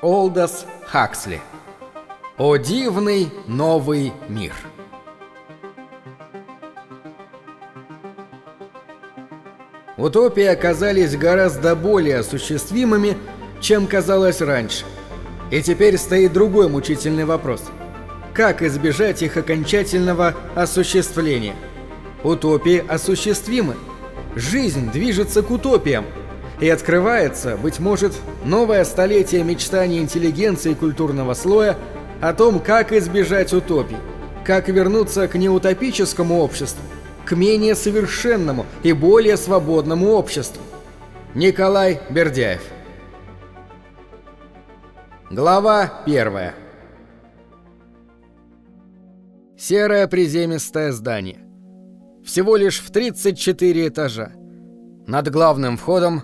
Олдос Хаксли О дивный новый мир Утопии оказались гораздо более осуществимыми, чем казалось раньше. И теперь стоит другой мучительный вопрос. Как избежать их окончательного осуществления? Утопии осуществимы. Жизнь движется к утопиям – и открывается, быть может, новое столетие мечтаний интеллигенции культурного слоя о том, как избежать утопий, как вернуться к неутопическому обществу, к менее совершенному и более свободному обществу. Николай Бердяев Глава первая Серое приземистое здание. Всего лишь в 34 этажа. Над главным входом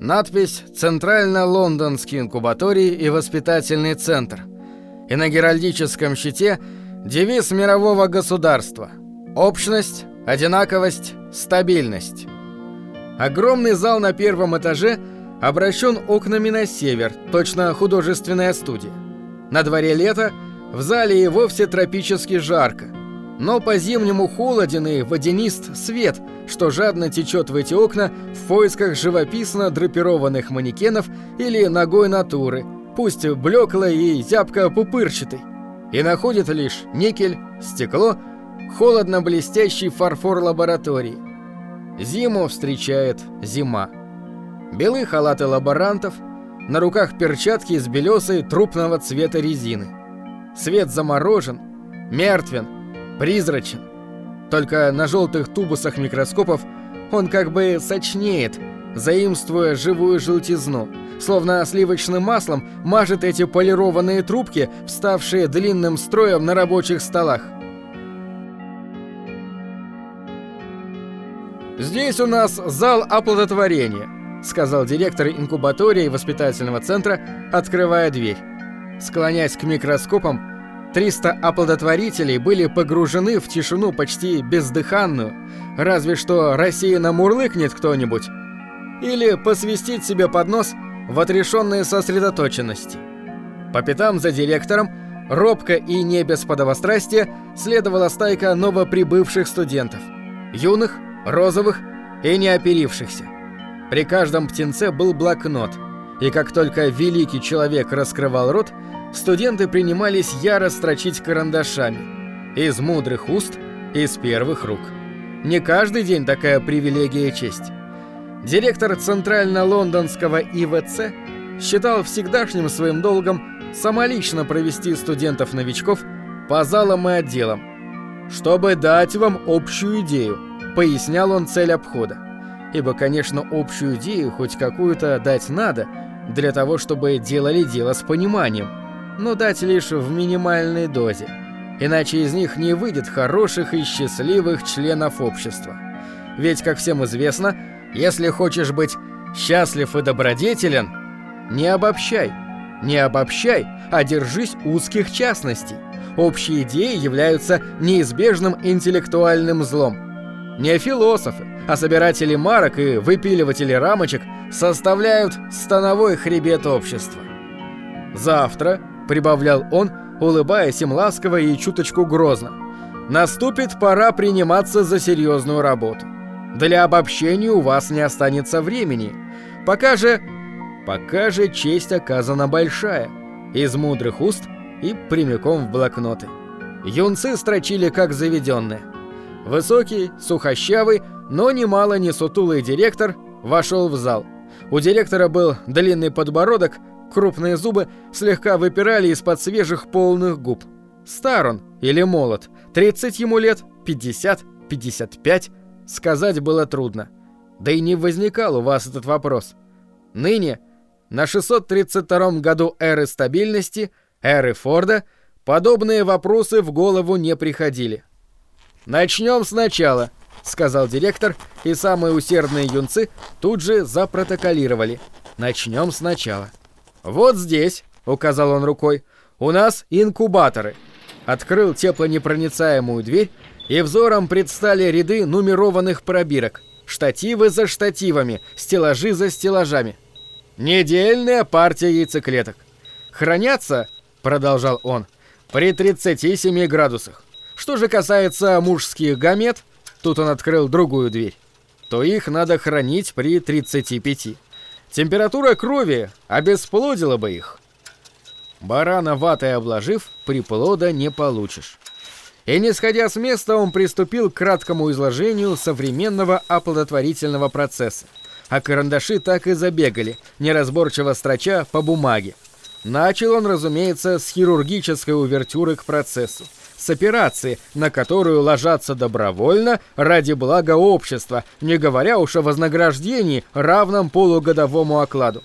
Надпись «Центрально-Лондонский инкубаторий и воспитательный центр». И на геральдическом щите девиз мирового государства «Общность, одинаковость, стабильность». Огромный зал на первом этаже обращен окнами на север, точно художественная студия. На дворе лето, в зале и вовсе тропически жарко. Но по-зимнему холоден и водянист свет, что жадно течет в эти окна в поисках живописно драпированных манекенов или ногой натуры, пусть блеклой и зябко пупырчатой, и находит лишь никель, стекло, холодно-блестящий фарфор лаборатории. Зиму встречает зима. Белые халаты лаборантов, на руках перчатки из белесой трупного цвета резины. Свет заморожен, мертвен, призрачен. Только на желтых тубусах микроскопов он как бы сочнеет, заимствуя живую желтизну, словно сливочным маслом мажет эти полированные трубки, вставшие длинным строем на рабочих столах. «Здесь у нас зал оплодотворения», — сказал директор инкубатории воспитательного центра, открывая дверь. Склоняясь к микроскопам, 300 оплодотворителей были погружены в тишину почти бездыханную, разве что рассеянно мурлыкнет кто-нибудь. Или посвистит себе под нос в отрешенной сосредоточенности. По пятам за директором, робко и не без подовострастия, следовала стайка новоприбывших студентов. Юных, розовых и неоперившихся. При каждом птенце был блокнот, и как только великий человек раскрывал рот, студенты принимались яро строчить карандашами. Из мудрых уст, из первых рук. Не каждый день такая привилегия и честь. Директор Центрально-Лондонского ИВЦ считал всегдашним своим долгом самолично провести студентов-новичков по залам и отделам, чтобы дать вам общую идею, пояснял он цель обхода. Ибо, конечно, общую идею хоть какую-то дать надо, для того, чтобы делали дело с пониманием – но дать лишь в минимальной дозе, иначе из них не выйдет хороших и счастливых членов общества. Ведь, как всем известно, если хочешь быть счастлив и добродетелен, не обобщай, не обобщай, а держись узких частностей. Общие идеи являются неизбежным интеллектуальным злом. Не философы, а собиратели марок и выпиливатели рамочек составляют становой хребет общества. Завтра прибавлял он, улыбаясь им ласково и чуточку грозно. Наступит пора приниматься за серьезную работу. Для обобщения у вас не останется времени. Пока же... Пока же честь оказана большая. Из мудрых уст и прямиком в блокноты. Юнцы строчили как заведенные. Высокий, сухощавый, но немало не сутулый директор вошел в зал. У директора был длинный подбородок, Крупные зубы слегка выпирали из-под свежих полных губ. Стар он или молод, 30 ему лет, 50, 55, сказать было трудно. Да и не возникал у вас этот вопрос. Ныне, на 632 году эры стабильности, эры Форда, подобные вопросы в голову не приходили. «Начнем сначала», — сказал директор, и самые усердные юнцы тут же запротоколировали. «Начнем сначала». «Вот здесь», — указал он рукой, — «у нас инкубаторы». Открыл теплонепроницаемую дверь и взором предстали ряды нумерованных пробирок, штативы за штативами, стеллажи за стеллажами. Недельная партия яйцеклеток. Хранятся, продолжал он, при 37 градусах. Что же касается мужских гамет, тут он открыл другую дверь, то их надо хранить при 35. Температура крови обесплодила бы их. Барана ватой обложив, приплода не получишь. И не сходя с места, он приступил к краткому изложению современного оплодотворительного процесса. А карандаши так и забегали, неразборчиво строча по бумаге. Начал он, разумеется, с хирургической увертюры к процессу. С операции, на которую ложатся добровольно ради блага общества, не говоря уж о вознаграждении, равном полугодовому окладу.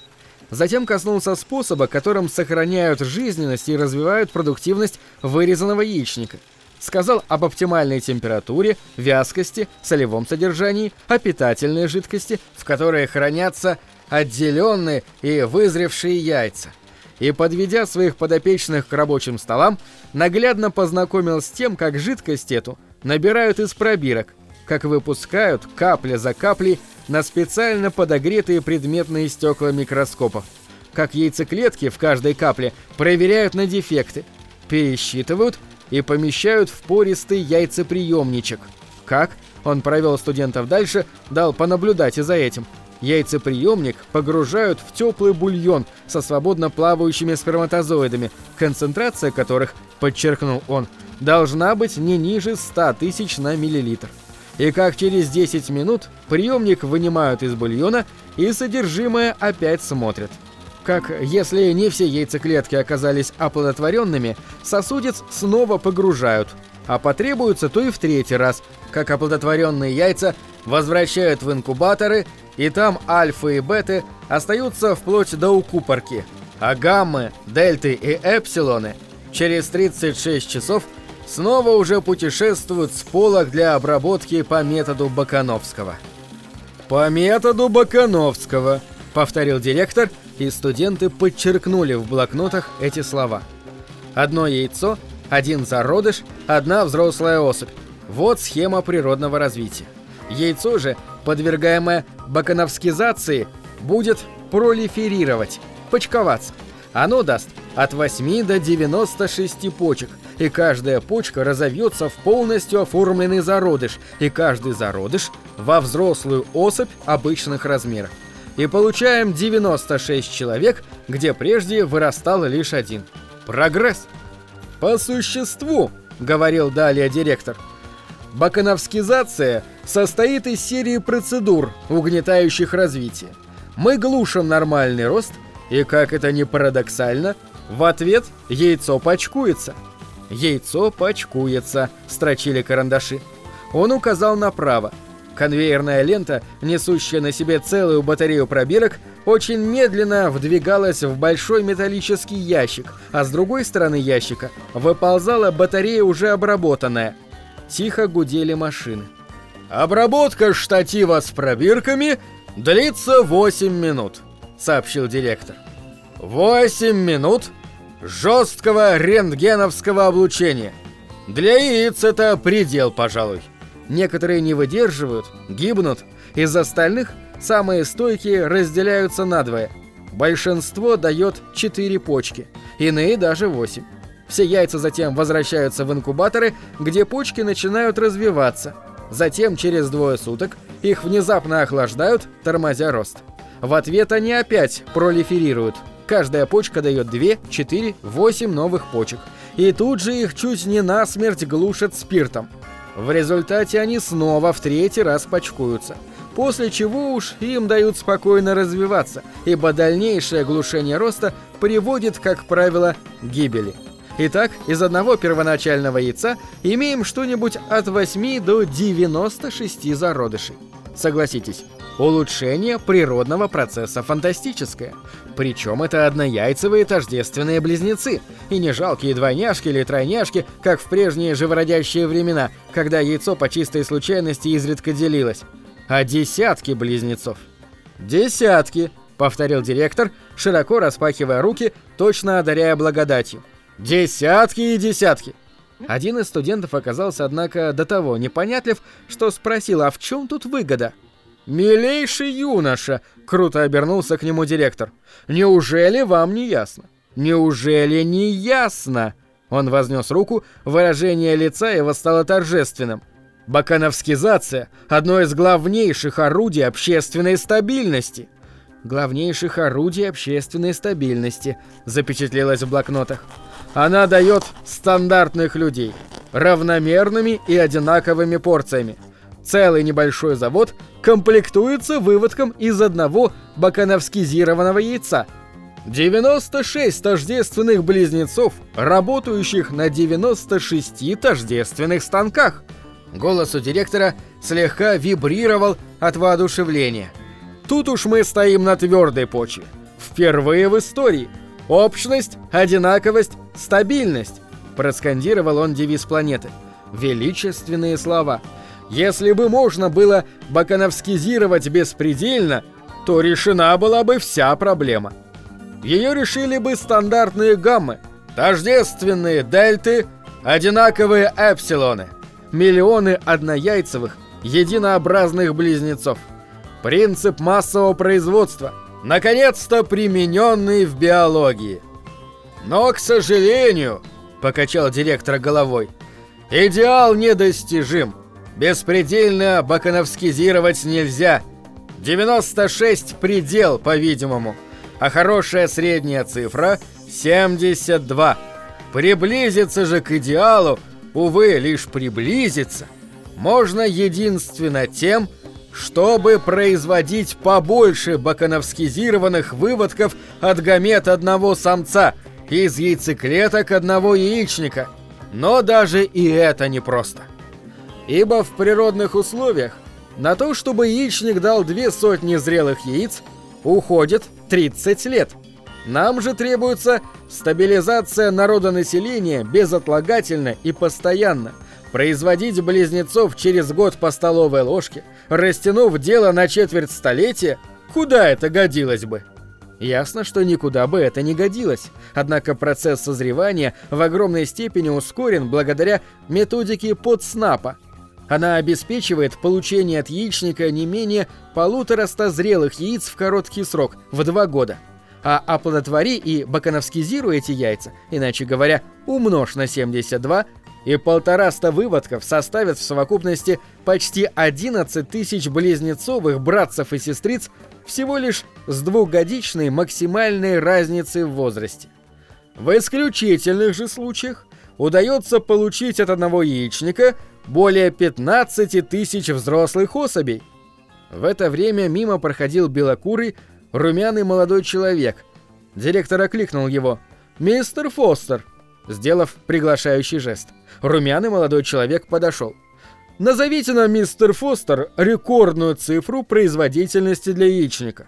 Затем коснулся способа, которым сохраняют жизненность и развивают продуктивность вырезанного яичника. Сказал об оптимальной температуре, вязкости, солевом содержании, о питательной жидкости, в которой хранятся отделенные и вызревшие яйца. И, подведя своих подопечных к рабочим столам, наглядно познакомил с тем, как жидкость эту набирают из пробирок, как выпускают капля за каплей на специально подогретые предметные стекла микроскопов. Как яйцеклетки в каждой капле проверяют на дефекты, пересчитывают и помещают в пористый яйцеприемничек. Как? Он провел студентов дальше, дал понаблюдать и за этим. Яйцеприемник погружают в теплый бульон со свободно плавающими сперматозоидами, концентрация которых, подчеркнул он, должна быть не ниже 100 тысяч на миллилитр и как через 10 минут приемник вынимают из бульона и содержимое опять смотрят. Как если не все яйцеклетки оказались оплодотворенными, сосудец снова погружают, а потребуется то и в третий раз, как оплодотворенные яйца возвращают в инкубаторы, и там альфа и беты остаются вплоть до укупорки, а гаммы, дельты и эпсилоны через 36 часов – снова уже путешествуют с полок для обработки по методу Бакановского. «По методу Бакановского», — повторил директор, и студенты подчеркнули в блокнотах эти слова. Одно яйцо, один зародыш, одна взрослая особь. Вот схема природного развития. Яйцо же, подвергаемое бакановскизации, будет пролиферировать, почковаться. Оно даст от 8 до 96 почек, и каждая почка разовьется в полностью оформленный зародыш, и каждый зародыш во взрослую особь обычных размеров. И получаем 96 человек, где прежде вырастал лишь один. Прогресс. По существу, говорил далее директор, бакановскизация состоит из серии процедур, угнетающих развитие. Мы глушим нормальный рост, и, как это ни парадоксально, в ответ яйцо почкуется – «Яйцо почкуется», — строчили карандаши. Он указал направо. Конвейерная лента, несущая на себе целую батарею пробирок, очень медленно вдвигалась в большой металлический ящик, а с другой стороны ящика выползала батарея уже обработанная. Тихо гудели машины. «Обработка штатива с пробирками длится 8 минут», — сообщил директор. «8 минут жесткого рентгеновского облучения. Для яиц это предел, пожалуй. Некоторые не выдерживают, гибнут. Из остальных самые стойкие разделяются надвое. Большинство дает 4 почки, иные даже 8. Все яйца затем возвращаются в инкубаторы, где почки начинают развиваться. Затем через двое суток их внезапно охлаждают, тормозя рост. В ответ они опять пролиферируют – Каждая почка дает 2, 4, 8 новых почек. И тут же их чуть не насмерть глушат спиртом. В результате они снова в третий раз почкуются. После чего уж им дают спокойно развиваться, ибо дальнейшее глушение роста приводит, как правило, к гибели. Итак, из одного первоначального яйца имеем что-нибудь от 8 до 96 зародышей. Согласитесь, Улучшение природного процесса фантастическое. Причем это однояйцевые тождественные близнецы, и не жалкие двойняшки или тройняшки, как в прежние живородящие времена, когда яйцо по чистой случайности изредка делилось, а десятки близнецов. «Десятки», — повторил директор, широко распахивая руки, точно одаряя благодатью. «Десятки и десятки!» Один из студентов оказался, однако, до того непонятлив, что спросил, а в чем тут выгода? «Милейший юноша!» — круто обернулся к нему директор. «Неужели вам не ясно? Неужели не ясно?» Он вознес руку, выражение лица его стало торжественным. Бакановскизация – одно из главнейших орудий общественной стабильности. Главнейших орудий общественной стабильности, запечатлелось в блокнотах. Она дает стандартных людей, равномерными и одинаковыми порциями. Целый небольшой завод комплектуется выводком из одного бакановскизированного яйца. 96 тождественных близнецов, работающих на 96 тождественных станках – Голос у директора слегка вибрировал от воодушевления. Тут уж мы стоим на твердой почве. Впервые в истории. Общность, одинаковость, стабильность. Проскандировал он девиз планеты. Величественные слова. Если бы можно было бакановскизировать беспредельно, то решена была бы вся проблема. Ее решили бы стандартные гаммы, тождественные дельты, одинаковые эпсилоны – миллионы однояйцевых, единообразных близнецов. Принцип массового производства, наконец-то примененный в биологии. Но, к сожалению, покачал директор головой, идеал недостижим. Беспредельно бакановскизировать нельзя. 96 предел, по-видимому, а хорошая средняя цифра 72. Приблизиться же к идеалу увы, лишь приблизиться, можно единственно тем, чтобы производить побольше бакановскизированных выводков от гамет одного самца из яйцеклеток одного яичника. Но даже и это непросто. Ибо в природных условиях на то, чтобы яичник дал две сотни зрелых яиц, уходит 30 лет. Нам же требуется стабилизация народонаселения безотлагательно и постоянно, производить близнецов через год по столовой ложке, растянув дело на четверть столетия, куда это годилось бы? Ясно, что никуда бы это не годилось. Однако процесс созревания в огромной степени ускорен благодаря методике подснапа. Она обеспечивает получение от яичника не менее полутораста зрелых яиц в короткий срок, в два года а оплодотвори и бакановскизируй эти яйца, иначе говоря, умножь на 72, и полтораста выводков составят в совокупности почти 11 тысяч близнецовых братцев и сестриц всего лишь с двухгодичной максимальной разницей в возрасте. В исключительных же случаях удается получить от одного яичника более 15 тысяч взрослых особей. В это время мимо проходил белокурый, румяный молодой человек. Директор окликнул его. «Мистер Фостер!» Сделав приглашающий жест. Румяный молодой человек подошел. «Назовите нам, мистер Фостер, рекордную цифру производительности для яичника».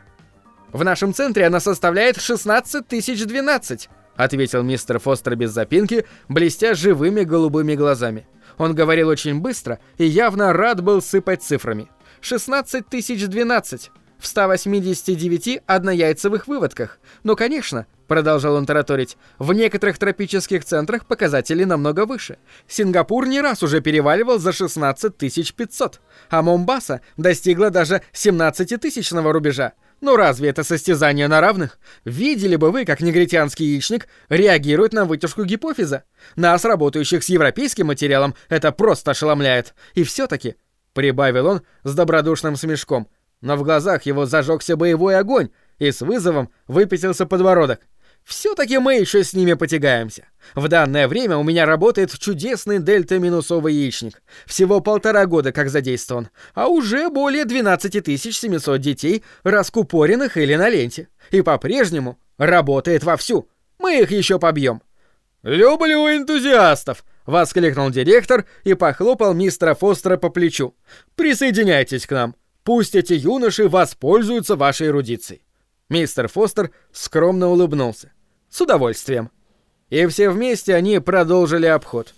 «В нашем центре она составляет 16 тысяч 12», ответил мистер Фостер без запинки, блестя живыми голубыми глазами. Он говорил очень быстро и явно рад был сыпать цифрами. 16 тысяч 12 в 189 однояйцевых выводках. Но, конечно, продолжал он тараторить, в некоторых тропических центрах показатели намного выше. Сингапур не раз уже переваливал за 16 500, а Момбаса достигла даже 17-тысячного рубежа. Но разве это состязание на равных? Видели бы вы, как негритянский яичник реагирует на вытяжку гипофиза? Нас, работающих с европейским материалом, это просто ошеломляет. И все-таки, прибавил он с добродушным смешком, но в глазах его зажегся боевой огонь, и с вызовом выпятился подбородок. Все-таки мы еще с ними потягаемся. В данное время у меня работает чудесный дельта-минусовый яичник. Всего полтора года как задействован, а уже более 12 700 детей, раскупоренных или на ленте. И по-прежнему работает вовсю. Мы их еще побьем. «Люблю энтузиастов!» — воскликнул директор и похлопал мистера Фостера по плечу. «Присоединяйтесь к нам. Пусть эти юноши воспользуются вашей эрудицией. Мистер Фостер скромно улыбнулся. С удовольствием. И все вместе они продолжили обход.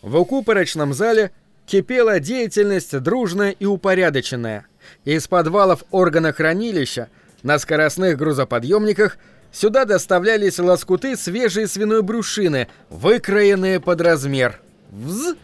В укупорочном зале кипела деятельность дружная и упорядоченная. Из подвалов органа хранилища на скоростных грузоподъемниках сюда доставлялись лоскуты свежей свиной брюшины, выкроенные под размер. вз,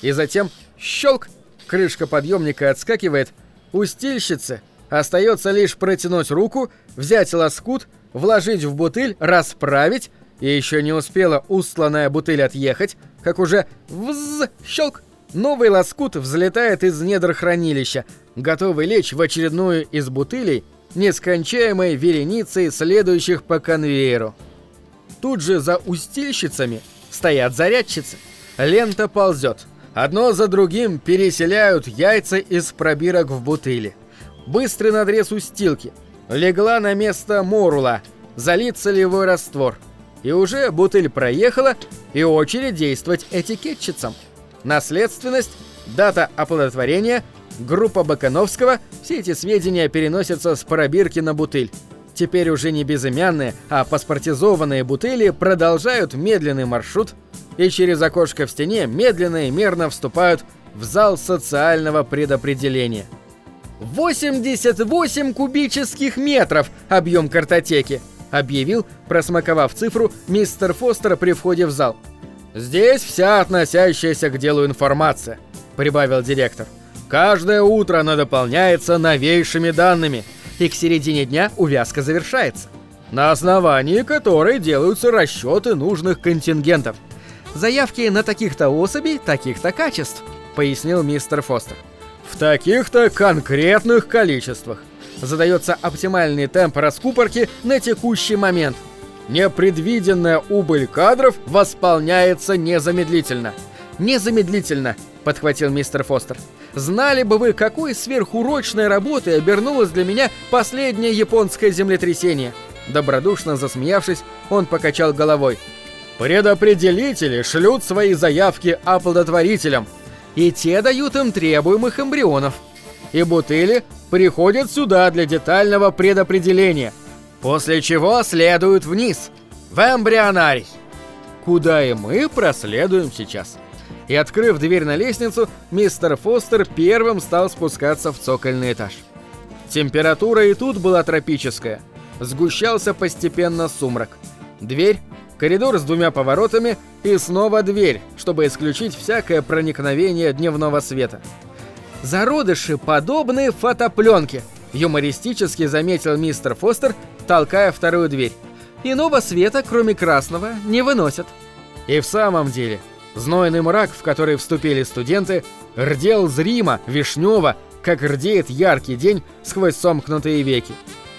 и затем щелк, крышка подъемника отскакивает, у стильщицы остается лишь протянуть руку, взять лоскут, вложить в бутыль, расправить, и еще не успела устланная бутыль отъехать, как уже вз, щелк, новый лоскут взлетает из недр хранилища, готовый лечь в очередную из бутылей, нескончаемой вереницей следующих по конвейеру. Тут же за устильщицами стоят зарядчицы. Лента ползет. Одно за другим переселяют яйца из пробирок в бутыли. Быстрый надрез устилки. Легла на место морула. Залит солевой раствор. И уже бутыль проехала, и очередь действовать этикетчицам. Наследственность, дата оплодотворения, группа Бакановского – все эти сведения переносятся с пробирки на бутыль. Теперь уже не безымянные, а паспортизованные бутыли продолжают медленный маршрут и через окошко в стене медленно и мерно вступают в зал социального предопределения. 88 кубических метров объем картотеки, объявил, просмаковав цифру, мистер Фостер при входе в зал. Здесь вся относящаяся к делу информация, прибавил директор. Каждое утро она дополняется новейшими данными – и к середине дня увязка завершается, на основании которой делаются расчеты нужных контингентов. Заявки на таких-то особей, таких-то качеств, пояснил мистер Фостер. В таких-то конкретных количествах. Задается оптимальный темп раскупорки на текущий момент. Непредвиденная убыль кадров восполняется незамедлительно. Незамедлительно, подхватил мистер Фостер. Знали бы вы, какой сверхурочной работой обернулось для меня последнее японское землетрясение. Добродушно засмеявшись, он покачал головой. Предопределители шлют свои заявки оплодотворителям, и те дают им требуемых эмбрионов. И бутыли приходят сюда для детального предопределения, после чего следуют вниз, в эмбрионарий, куда и мы проследуем сейчас и, открыв дверь на лестницу, мистер Фостер первым стал спускаться в цокольный этаж. Температура и тут была тропическая. Сгущался постепенно сумрак. Дверь, коридор с двумя поворотами и снова дверь, чтобы исключить всякое проникновение дневного света. «Зародыши подобные фотопленке», — юмористически заметил мистер Фостер, толкая вторую дверь. «Иного света, кроме красного, не выносят». И в самом деле — Знойный мрак, в который вступили студенты, рдел зримо, вишнево, как рдеет яркий день сквозь сомкнутые веки.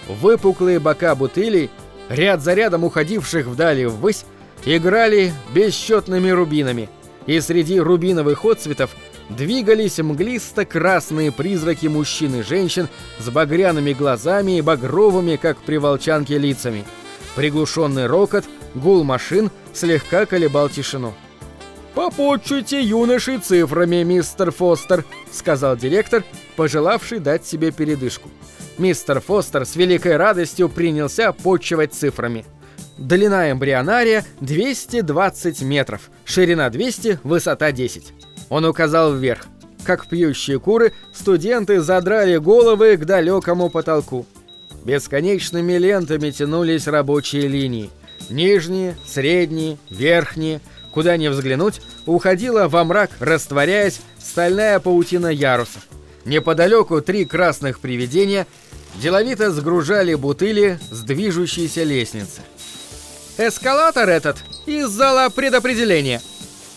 Выпуклые бока бутылей, ряд за рядом уходивших вдали ввысь, играли бесчетными рубинами, и среди рубиновых отцветов двигались мглисто-красные призраки мужчин и женщин с багряными глазами и багровыми, как при волчанке, лицами. Приглушенный рокот, гул машин слегка колебал тишину. «Попутчуйте юношей цифрами, мистер Фостер», — сказал директор, пожелавший дать себе передышку. Мистер Фостер с великой радостью принялся почивать цифрами. Длина эмбрионария 220 метров, ширина 200, высота 10. Он указал вверх. Как пьющие куры, студенты задрали головы к далекому потолку. Бесконечными лентами тянулись рабочие линии. Нижние, средние, верхние — Куда ни взглянуть, уходила во мрак, растворяясь, стальная паутина ярусов. Неподалеку три красных привидения деловито сгружали бутыли с движущейся лестницы. «Эскалатор этот из зала предопределения!»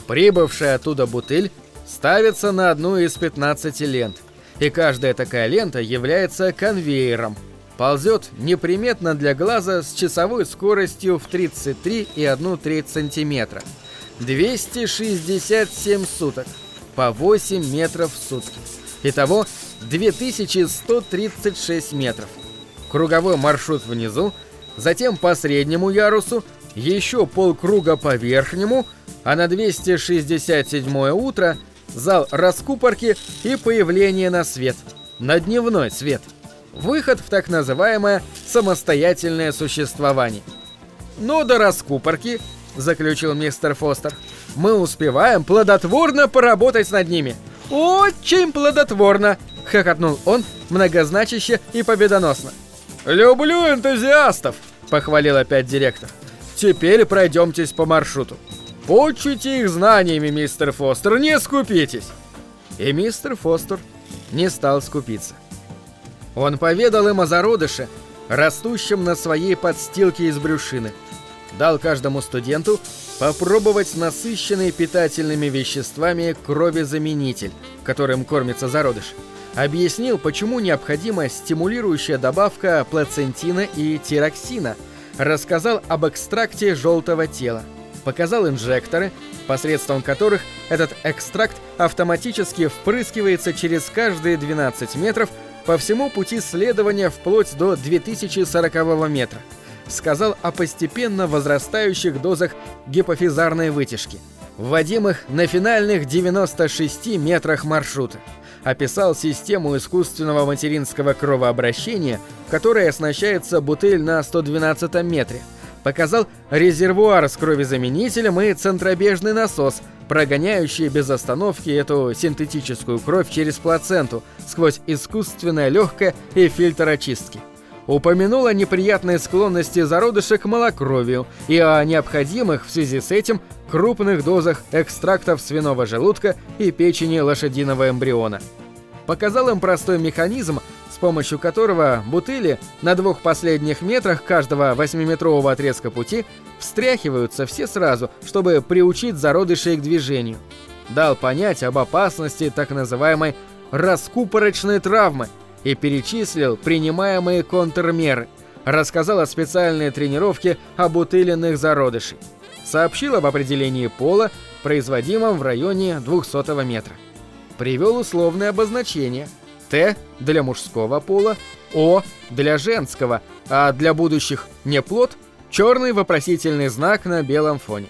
Прибывшая оттуда бутыль ставится на одну из 15 лент, и каждая такая лента является конвейером. Ползет неприметно для глаза с часовой скоростью в 33,1 сантиметра. 267 суток, по 8 метров в сутки. Итого 2136 метров. Круговой маршрут внизу, затем по среднему ярусу, еще полкруга по верхнему, а на 267 утро зал раскупорки и появление на свет, на дневной свет. Выход в так называемое самостоятельное существование. Но до раскупорки – заключил мистер Фостер. Мы успеваем плодотворно поработать над ними. Очень плодотворно, хохотнул он многозначище и победоносно. Люблю энтузиастов, похвалил опять директор. Теперь пройдемтесь по маршруту. Почуйте их знаниями, мистер Фостер, не скупитесь!» И мистер Фостер не стал скупиться. Он поведал им о зародыше, растущем на своей подстилке из брюшины. Дал каждому студенту попробовать насыщенный питательными веществами кровезаменитель, которым кормится зародыш. Объяснил, почему необходима стимулирующая добавка плацентина и тироксина. Рассказал об экстракте желтого тела. Показал инжекторы, посредством которых этот экстракт автоматически впрыскивается через каждые 12 метров по всему пути следования вплоть до 2040 метра. Сказал о постепенно возрастающих дозах гипофизарной вытяжки, вводимых на финальных 96 метрах маршрута. Описал систему искусственного материнского кровообращения, которой оснащается бутыль на 112 метре. Показал резервуар с кровезаменителем и центробежный насос – прогоняющие без остановки эту синтетическую кровь через плаценту сквозь искусственное легкое и фильтр очистки. Упомянула неприятные склонности зародыша к малокровию и о необходимых в связи с этим крупных дозах экстрактов свиного желудка и печени лошадиного эмбриона. Показал им простой механизм, с помощью которого бутыли на двух последних метрах каждого 8-метрового отрезка пути встряхиваются все сразу, чтобы приучить зародышей к движению. Дал понять об опасности так называемой раскупорочной травмы и перечислил принимаемые контрмеры. Рассказал о специальной тренировке обутыленных зародышей. Сообщил об определении пола, производимом в районе 200 метра. Привел условное обозначение – Т для мужского пола, О для женского, а для будущих неплод черный вопросительный знак на белом фоне.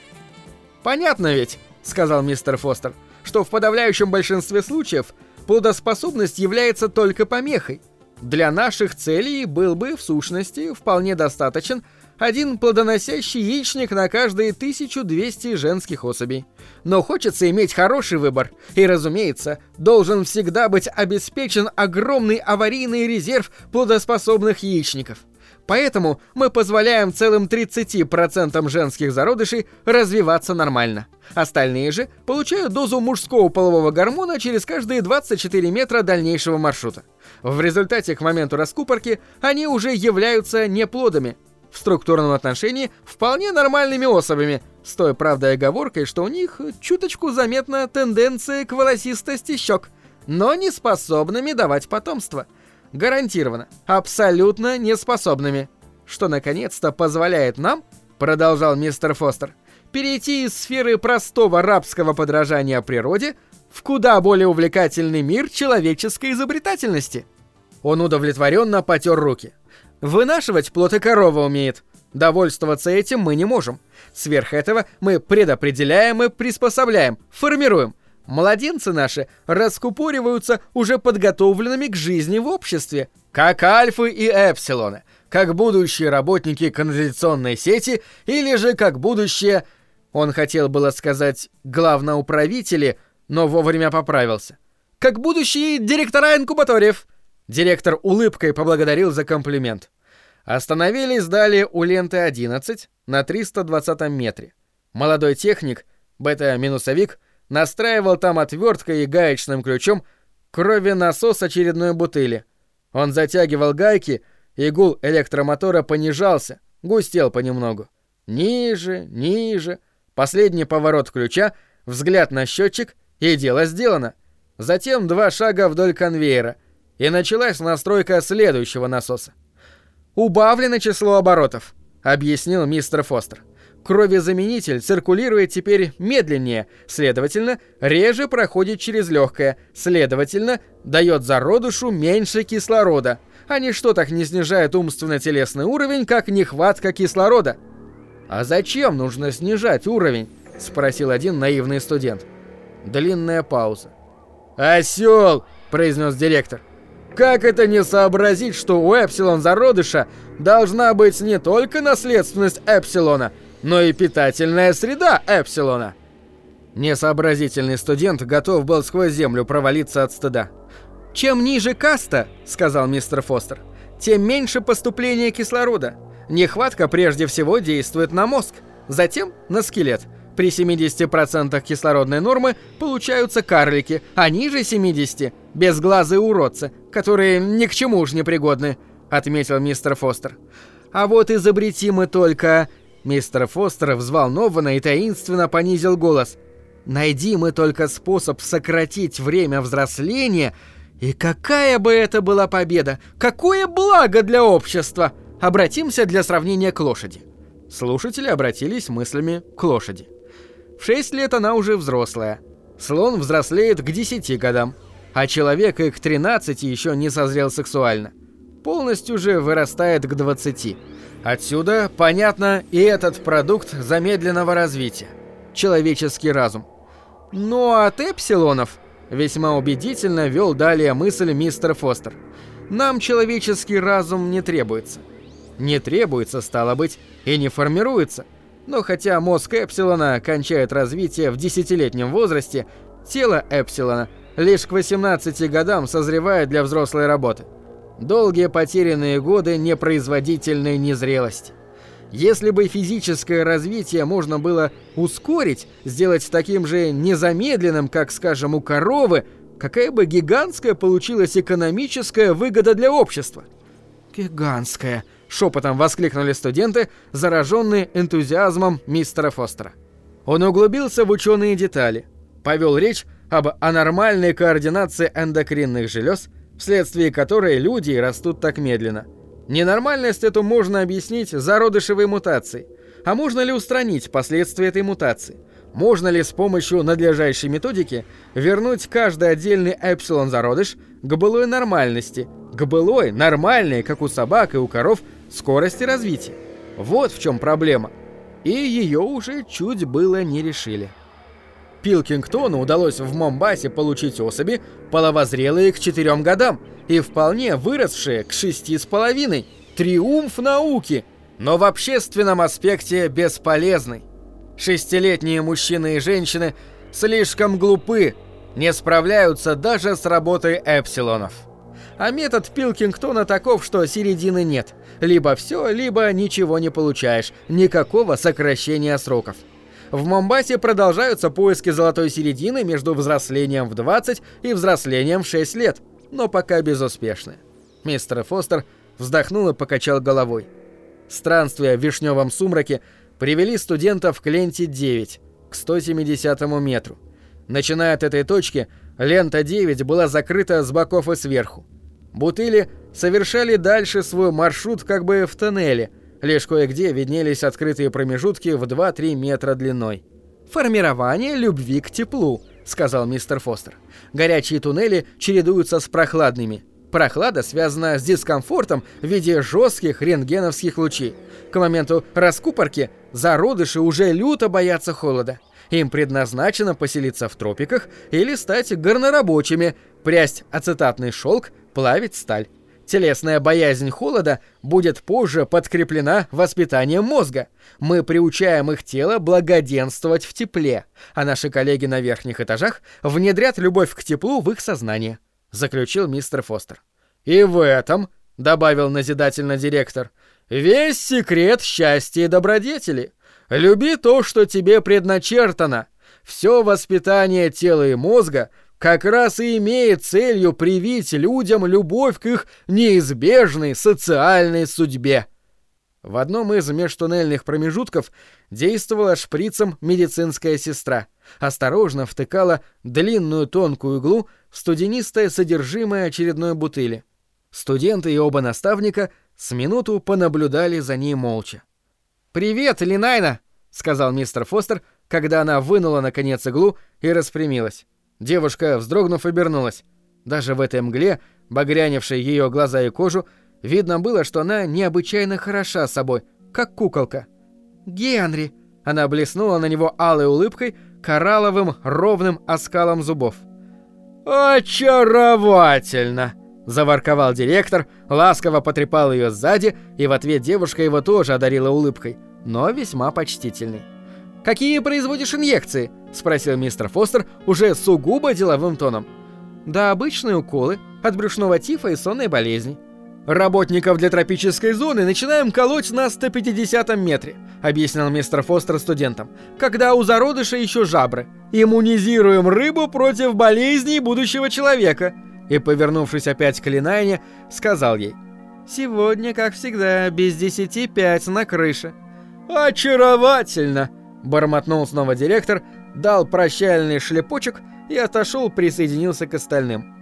«Понятно ведь», — сказал мистер Фостер, «что в подавляющем большинстве случаев плодоспособность является только помехой. Для наших целей был бы, в сущности, вполне достаточен один плодоносящий яичник на каждые 1200 женских особей. Но хочется иметь хороший выбор, и, разумеется, должен всегда быть обеспечен огромный аварийный резерв плодоспособных яичников. Поэтому мы позволяем целым 30% женских зародышей развиваться нормально. Остальные же получают дозу мужского полового гормона через каждые 24 метра дальнейшего маршрута. В результате к моменту раскупорки они уже являются неплодами, в структурном отношении вполне нормальными особями, с той правдой оговоркой, что у них чуточку заметна тенденция к волосистости щек, но не способными давать потомство. Гарантированно, абсолютно неспособными. Что наконец-то позволяет нам, продолжал мистер Фостер, перейти из сферы простого рабского подражания природе в куда более увлекательный мир человеческой изобретательности. Он удовлетворенно потер руки. Вынашивать плод и корова умеет. Довольствоваться этим мы не можем. Сверх этого мы предопределяем и приспособляем, формируем. Младенцы наши раскупориваются уже подготовленными к жизни в обществе, как альфы и эпсилоны, как будущие работники канализационной сети или же как будущие... Он хотел было сказать главноуправители, но вовремя поправился. Как будущие директора инкубаториев. Директор улыбкой поблагодарил за комплимент. Остановились далее у ленты 11 на 320 метре. Молодой техник, бета-минусовик, настраивал там отверткой и гаечным ключом крови насос очередной бутыли. Он затягивал гайки, и гул электромотора понижался, густел понемногу. Ниже, ниже. Последний поворот ключа, взгляд на счетчик, и дело сделано. Затем два шага вдоль конвейера — и началась настройка следующего насоса. «Убавлено число оборотов», — объяснил мистер Фостер. Кровезаменитель циркулирует теперь медленнее, следовательно, реже проходит через легкое, следовательно, дает зародышу меньше кислорода, а ничто так не снижает умственно-телесный уровень, как нехватка кислорода. «А зачем нужно снижать уровень?» — спросил один наивный студент. Длинная пауза. «Осёл!» — произнес директор. Как это не сообразить, что у Эпсилон зародыша должна быть не только наследственность Эпсилона, но и питательная среда Эпсилона? Несообразительный студент готов был сквозь землю провалиться от стыда. «Чем ниже каста, — сказал мистер Фостер, — тем меньше поступления кислорода. Нехватка прежде всего действует на мозг, затем на скелет. При 70% кислородной нормы получаются карлики, а ниже 70 – безглазые уродцы, которые ни к чему уж не пригодны, отметил мистер Фостер. А вот изобрети мы только... Мистер Фостер взволнованно и таинственно понизил голос. Найди мы только способ сократить время взросления, и какая бы это была победа, какое благо для общества! Обратимся для сравнения к лошади. Слушатели обратились мыслями к лошади. В 6 лет она уже взрослая. Слон взрослеет к 10 годам, а человек и к 13 еще не созрел сексуально. Полностью же вырастает к 20. Отсюда, понятно, и этот продукт замедленного развития. Человеческий разум. Ну а от эпсилонов весьма убедительно вел далее мысль мистер Фостер. Нам человеческий разум не требуется. Не требуется, стало быть, и не формируется – но хотя мозг Эпсилона кончает развитие в десятилетнем возрасте, тело Эпсилона лишь к 18 годам созревает для взрослой работы. Долгие потерянные годы непроизводительной незрелости. Если бы физическое развитие можно было ускорить, сделать таким же незамедленным, как, скажем, у коровы, какая бы гигантская получилась экономическая выгода для общества? Гигантская, Шепотом воскликнули студенты, зараженные энтузиазмом мистера Фостера. Он углубился в ученые детали, повел речь об анормальной координации эндокринных желез, вследствие которой люди растут так медленно. Ненормальность эту можно объяснить зародышевой мутацией. А можно ли устранить последствия этой мутации? Можно ли с помощью надлежащей методики вернуть каждый отдельный эпсилон зародыш к былой нормальности, к былой, нормальной, как у собак и у коров, скорости развития. Вот в чем проблема. И ее уже чуть было не решили. Пилкингтону удалось в Момбасе получить особи, половозрелые к четырем годам и вполне выросшие к шести с половиной. Триумф науки, но в общественном аспекте бесполезный. Шестилетние мужчины и женщины слишком глупы, не справляются даже с работой эпсилонов. А метод Пилкингтона таков, что середины нет. Либо все, либо ничего не получаешь. Никакого сокращения сроков. В Момбасе продолжаются поиски золотой середины между взрослением в 20 и взрослением в 6 лет, но пока безуспешны. Мистер Фостер вздохнул и покачал головой. Странствия в вишневом сумраке привели студентов к ленте 9, к 170 метру. Начиная от этой точки, лента 9 была закрыта с боков и сверху. Бутыли совершали дальше свой маршрут как бы в тоннеле, лишь кое-где виднелись открытые промежутки в 2-3 метра длиной. «Формирование любви к теплу», — сказал мистер Фостер. «Горячие туннели чередуются с прохладными. Прохлада связана с дискомфортом в виде жестких рентгеновских лучей. К моменту раскупорки зародыши уже люто боятся холода. Им предназначено поселиться в тропиках или стать горнорабочими, прясть ацетатный шелк, плавить сталь. Телесная боязнь холода будет позже подкреплена воспитанием мозга. Мы приучаем их тело благоденствовать в тепле, а наши коллеги на верхних этажах внедрят любовь к теплу в их сознание, заключил мистер Фостер. И в этом, добавил назидательно директор, весь секрет счастья и добродетели. Люби то, что тебе предначертано. Все воспитание тела и мозга как раз и имеет целью привить людям любовь к их неизбежной социальной судьбе. В одном из межтуннельных промежутков действовала шприцем медицинская сестра. Осторожно втыкала длинную тонкую иглу в студенистое содержимое очередной бутыли. Студенты и оба наставника с минуту понаблюдали за ней молча. «Привет, Линайна!» — сказал мистер Фостер, когда она вынула наконец иглу и распрямилась. Девушка, вздрогнув, обернулась. Даже в этой мгле, багрянившей ее глаза и кожу, видно было, что она необычайно хороша собой, как куколка. «Генри!» Она блеснула на него алой улыбкой, коралловым ровным оскалом зубов. «Очаровательно!» – заворковал директор, ласково потрепал ее сзади, и в ответ девушка его тоже одарила улыбкой, но весьма почтительной. «Какие производишь инъекции?» – спросил мистер Фостер уже сугубо деловым тоном. «Да обычные уколы от брюшного тифа и сонной болезни». Работников для тропической зоны начинаем колоть на 150 метре, объяснил мистер Фостер студентам, когда у зародыша еще жабры. Иммунизируем рыбу против болезней будущего человека. И, повернувшись опять к Линайне, сказал ей, «Сегодня, как всегда, без десяти пять на крыше». «Очаровательно!» — бормотнул снова директор, дал прощальный шлепочек и отошел, присоединился к остальным.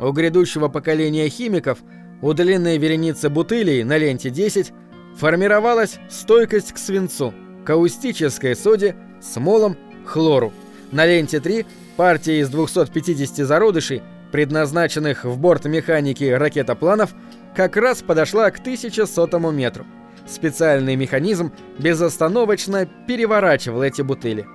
У грядущего поколения химиков — у длинной вереницы бутылей на ленте 10 формировалась стойкость к свинцу, каустической соде, смолам, хлору. На ленте 3 партия из 250 зародышей, предназначенных в борт механики ракетопланов, как раз подошла к 1100 метру. Специальный механизм безостановочно переворачивал эти бутыли.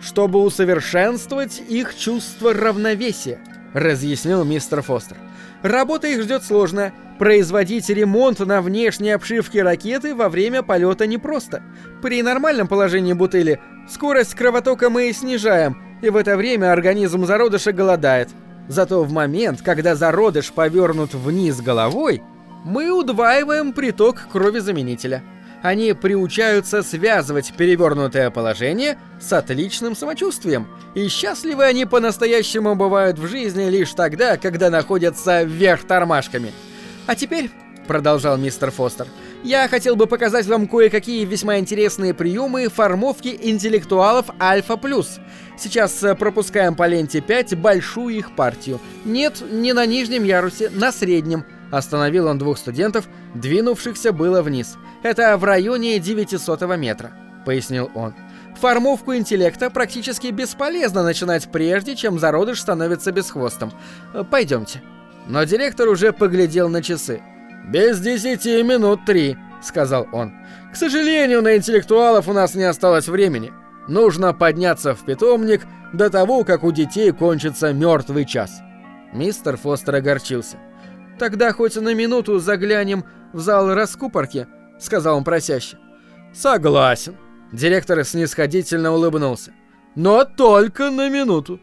Чтобы усовершенствовать их чувство равновесия, разъяснил мистер Фостер. Работа их ждет сложная. Производить ремонт на внешней обшивке ракеты во время полета непросто. При нормальном положении бутыли скорость кровотока мы снижаем, и в это время организм зародыша голодает. Зато в момент, когда зародыш повернут вниз головой, мы удваиваем приток крови-заменителя они приучаются связывать перевернутое положение с отличным самочувствием, и счастливы они по-настоящему бывают в жизни лишь тогда, когда находятся вверх тормашками. А теперь, продолжал мистер Фостер, я хотел бы показать вам кое-какие весьма интересные приемы формовки интеллектуалов Альфа+. Сейчас э, пропускаем по ленте 5 большую их партию. Нет, не на нижнем ярусе, на среднем. Остановил он двух студентов, двинувшихся было вниз. Это в районе 900 метра, пояснил он. Формовку интеллекта практически бесполезно начинать прежде, чем зародыш становится бесхвостом. Пойдемте. Но директор уже поглядел на часы. «Без десяти минут три», — сказал он. «К сожалению, на интеллектуалов у нас не осталось времени. Нужно подняться в питомник до того, как у детей кончится мертвый час». Мистер Фостер огорчился. «Тогда хоть на минуту заглянем в зал раскупорки», — сказал он просяще. «Согласен». Директор снисходительно улыбнулся. «Но только на минуту».